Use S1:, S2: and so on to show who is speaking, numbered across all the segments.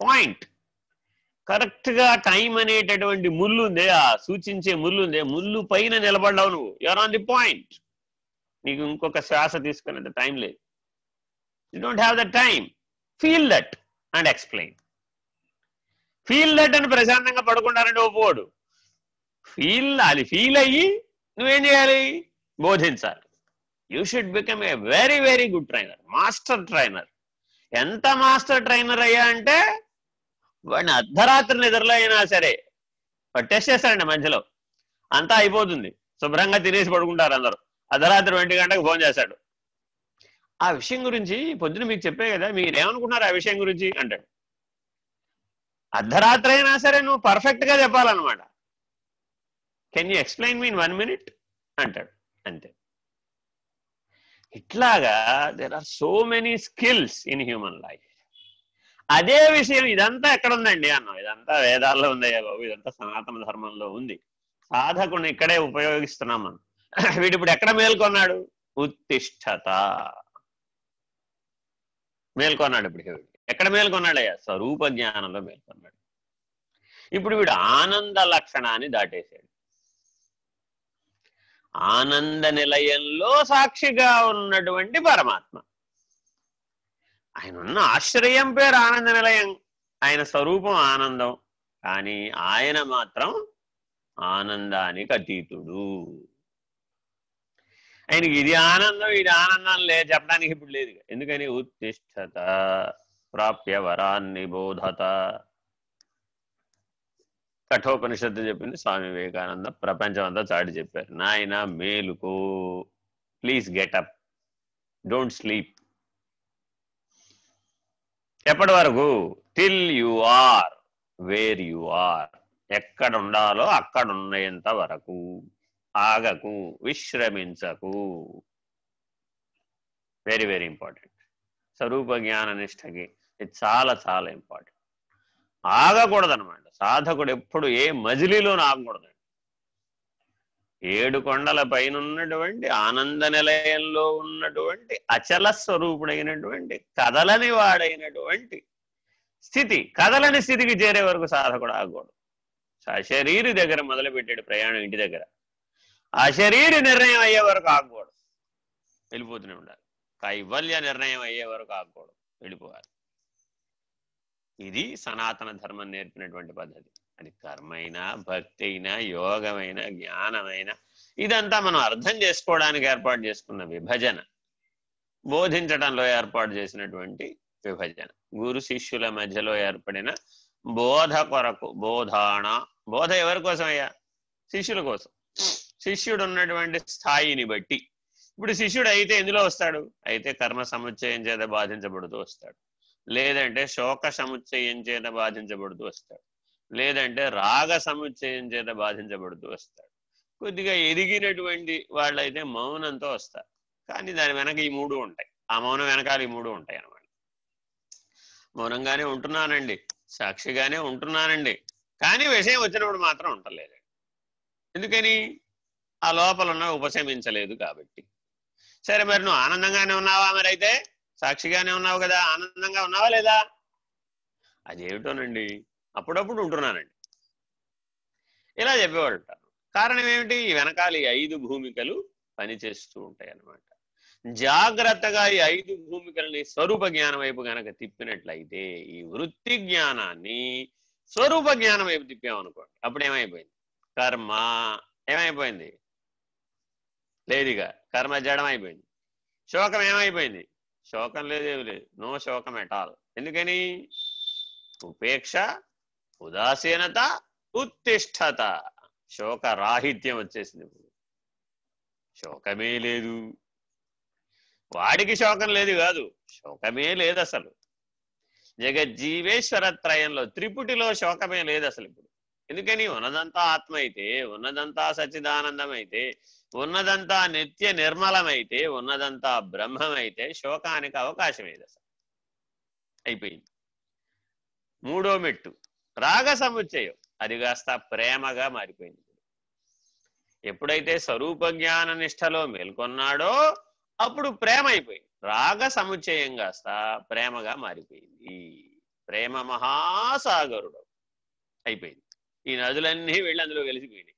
S1: Point. కరెక్ట్గా time అనేటటువంటి ముళ్ళు ఉందే ఆ సూచించే ముళ్ళు ఉందే. ముళ్ళు పైన నిలబడ్డావు నువ్వు. యూఆర్ ఆన్ ది పాయింట్ నీకు ఇంకొక శ్వాస తీసుకునేంత టైం లేదు. You don't have the time feel that and explain feel that అని ప్రశాంతంగా పడుకుంటారంటే ఒప్పుకోడు ఫీల్ అది ఫీల్ అయ్యి నువ్వేం చేయాలి? బోధించాలి. You should become a very very good trainer master trainer ఎంత మాస్టర్ ట్రైనర్ అయ్యా అంటే వాడిని అర్ధరాత్రి నిద్రలో అయినా సరే వాడు టెస్ట్ చేస్తాడండి మధ్యలో. అంతా అయిపోతుంది. శుభ్రంగా తినేసి పడుకుంటారు అందరూ. అర్ధరాత్రి ఒంటి గంటకు ఫోన్ చేశాడు ఆ విషయం గురించి పొద్దున మీకు చెప్పే కదా మీరేమనుకున్నారు ఆ విషయం గురించి? అంటాడు. అర్ధరాత్రి అయినా సరే నువ్వు పర్ఫెక్ట్గా చెప్పాలన్నమాట. Can you explain me in one minute? అంటాడు. అంతే. ఇట్లాగా there are so many skills in human life. అదే విషయం ఇదంతా ఎక్కడ ఉందండి అన్నాం ఇదంతా వేదాల్లో ఉందయ్యా బాబు ఇదంతా సనాతన ధర్మంలో ఉంది. సాధకుని ఇక్కడే ఉపయోగిస్తున్నాం మనం. వీడు ఇప్పుడు ఎక్కడ మేల్కొన్నాడు? ఉత్తిష్టత మేల్కొన్నాడు ఇప్పుడు వీడు ఎక్కడ మేల్కొన్నాడయ్యా? స్వరూప జ్ఞానంలో మేల్కొన్నాడు. ఇప్పుడు వీడు ఆనంద లక్షణాన్ని దాటేశాడు. ఆనంద నిలయంలో సాక్షిగా ఉన్నటువంటి పరమాత్మ. ఆయన ఉన్న ఆశ్రయం పేరు ఆనంద నిలయం. ఆయన స్వరూపం ఆనందం. కానీ ఆయన మాత్రం ఆనందానికి అతీతుడు. ఆయనకి ఇది ఆనందం ఇది ఆనందం లే చెప్పడానికి ఇప్పుడు లేదు. ఎందుకని? ఉత్తిష్టత ప్రాప్య వరాన్ని బోధత. కఠోపనిషత్తు చెప్పింది స్వామి వివేకానంద. ప్రపంచం అంతా చాటి చెప్పారు. నాయన మేలుకో. Please get up. Don't sleep. ఎప్పటి వరకు? Till you are where you are. ఎక్కడ ఉండాలో అక్కడ ఉండేంత వరకు. ఆగకు విశ్రమించకు. వెరీ వెరీ ఇంపార్టెంట్ స్వరూప జ్ఞాన నిష్టకి ఇది చాలా చాలా ఇంపార్టెంట్ ఆగకూడదనమాట సాధకుడు ఎప్పుడు ఏ మజిలీలోనూ ఆగకూడదు. ఏడు కొండల పైన ఉన్నటువంటి ఆనంద నిలయంలో ఉన్నటువంటి అచల స్వరూపుడైనటువంటి కదలని వాడైనటువంటి స్థితి కదలని స్థితికి చేరే వరకు సాధకుడు ఆగకూడదు. ఆ దగ్గర మొదలుపెట్టాడు ప్రయాణం ఇంటి దగ్గర. ఆ నిర్ణయం అయ్యే వరకు ఆగకూడదు. వెళ్ళిపోతూనే ఉండాలి. కైవల్య నిర్ణయం అయ్యే వరకు ఆగకూడదు. వెళ్ళిపోవాలి. ఇది సనాతన ధర్మం నేర్పినటువంటి పద్ధతి. అది కర్మైనా భక్తి అయినా యోగమైన జ్ఞానమైన ఇదంతా మనం అర్థం చేసుకోవడానికి ఏర్పాటు చేసుకున్న విభజన. బోధించడంలో ఏర్పాటు చేసినటువంటి విభజన. గురు శిష్యుల మధ్యలో ఏర్పడిన బోధ కొరకు బోధాణ బోధ ఎవరి కోసం అయ్యా శిష్యుల కోసం. శిష్యుడు ఉన్నటువంటి స్థాయిని బట్టి. ఇప్పుడు శిష్యుడు అయితే ఎందులో వస్తాడు? అయితే కర్మ సముచ్చయం చేత బాధించబడుతూ వస్తాడు. లేదంటే శోక సముచ్చయం చేత బాధించబడుతూ వస్తాడు. లేదంటే రాగ సముచ్చయం చేత బాధించబడుతూ వస్తాడు. కొద్దిగా ఎదిగినటువంటి వాళ్ళైతే మౌనంతో వస్తారు. కానీ దాని వెనక ఈ మూడు ఉంటాయి. ఆ మౌనం వెనకాల ఈ మూడు ఉంటాయి అనమాట మౌనంగానే ఉంటున్నానండి. సాక్షిగానే ఉంటున్నానండి. కానీ విషయం వచ్చినప్పుడు మాత్రం ఉండలేదు ఎందుకని? ఆ లోపల ఉన్న ఉపశమించలేదు కాబట్టి. సరే మరి నువ్వు ఆనందంగానే ఉన్నావా మరి అయితే సాక్షిగానే ఉన్నావు కదా. ఆనందంగా ఉన్నావా లేదా? అదేమిటోనండి? అప్పుడప్పుడు ఉంటున్నానండి. ఇలా చెప్పేవాడు ఉంటారు కారణం ఏమిటి? వెనకాల ఈ ఐదు భూమికలు పనిచేస్తూ ఉంటాయి అన్నమాట జాగ్రత్తగా ఈ ఐదు భూమికల్ని స్వరూప జ్ఞానం వైపు గనక తిప్పినట్లయితే ఈ వృత్తి జ్ఞానాన్ని స్వరూప జ్ఞానం వైపు తిప్పామనుకోండి అప్పుడు ఏమైపోయింది? కర్మ ఏమైపోయింది? లేదుగా కర్మ జడం అయిపోయింది. శోకం ఏమైపోయింది? శోకం లేదేమి లేదు. నో శోకం ఎటాల్ ఎందుకని? ఉపేక్ష ఉదాసీనత ఉత్తిష్టత. శోక రాహిత్యం వచ్చేసింది శోకమే లేదు. వాడికి శోకం లేదు కాదు. శోకమే లేదు అసలు. జగజ్జీవేశ్వర త్రయంలో త్రిపుటిలో శోకమే లేదు అసలు ఇప్పుడు. ఎందుకని? ఉన్నదంతా ఆత్మ అయితే ఉన్నదంతా సచిదానందమైతే అయితే ఉన్నదంతా నిత్య నిర్మలమైతే ఉన్నదంతా బ్రహ్మమైతే శోకానికి అవకాశం ఏది అసలు. అయిపోయింది. మూడో మెట్టు. రాగ సముచ్చయం. అది కాస్త ప్రేమగా మారిపోయింది. ఎప్పుడైతే స్వరూప జ్ఞాన నిష్టలో మేల్కొన్నాడో అప్పుడు ప్రేమ అయిపోయింది రాగ సముచ్చయం కాస్త ప్రేమగా మారిపోయింది. ప్రేమ మహాసాగరుడు అయిపోయింది. ఈ నదులన్నీ వెళ్ళి అందులో కలిసిపోయినాయి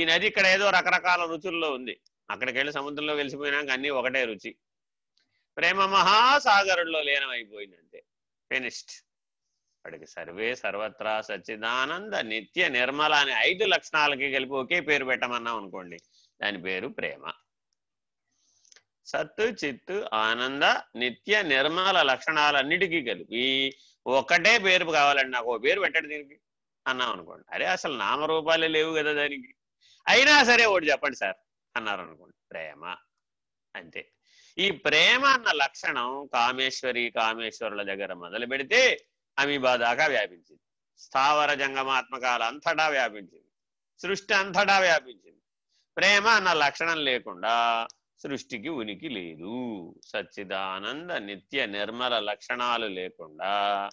S1: ఈ నది ఇక్కడ ఏదో రకరకాల రుచుల్లో ఉంది. అక్కడికి వెళ్ళి సముద్రంలో కలిసిపోయినాక అన్నీ ఒకటే రుచి. ప్రేమ మహాసాగరుల్లో అంతే. ఫినిష్డ్ వాడికి సర్వే సర్వత్రా సచ్చిదానంద నిత్య నిర్మల అనే ఐదు లక్షణాలకి కలిపి ఒకే పేరు పెట్టమన్నాం అనుకోండి దాని పేరు ప్రేమ. సత్తు చిత్తు ఆనంద నిత్య నిర్మల లక్షణాలన్నిటికీ కలిపి ఒకటే పేరు కావాలండి నాకు ఓ పేరు పెట్టండి దీనికి అన్నాం అనుకోండి. అరే అసలు నామరూపాలే లేవు కదా దానికి. అయినా సరే ఒకటి చెప్పండి సార్ అన్నారు అనుకోండి ప్రేమ. అంతే. ఈ ప్రేమ అన్న లక్షణం కామేశ్వరి కామేశ్వరుల దగ్గర మొదలు పెడితే అమీబా దాకా వ్యాపించింది. స్థావర జంగమాత్మకాల అంతటా వ్యాపించింది. సృష్టి అంతటా వ్యాపించింది. ప్రేమ అన్న లక్షణం లేకుండా సృష్టికి ఉనికి లేదు. సచ్చిదానంద నిత్య నిర్మల లక్షణాలు లేకుండా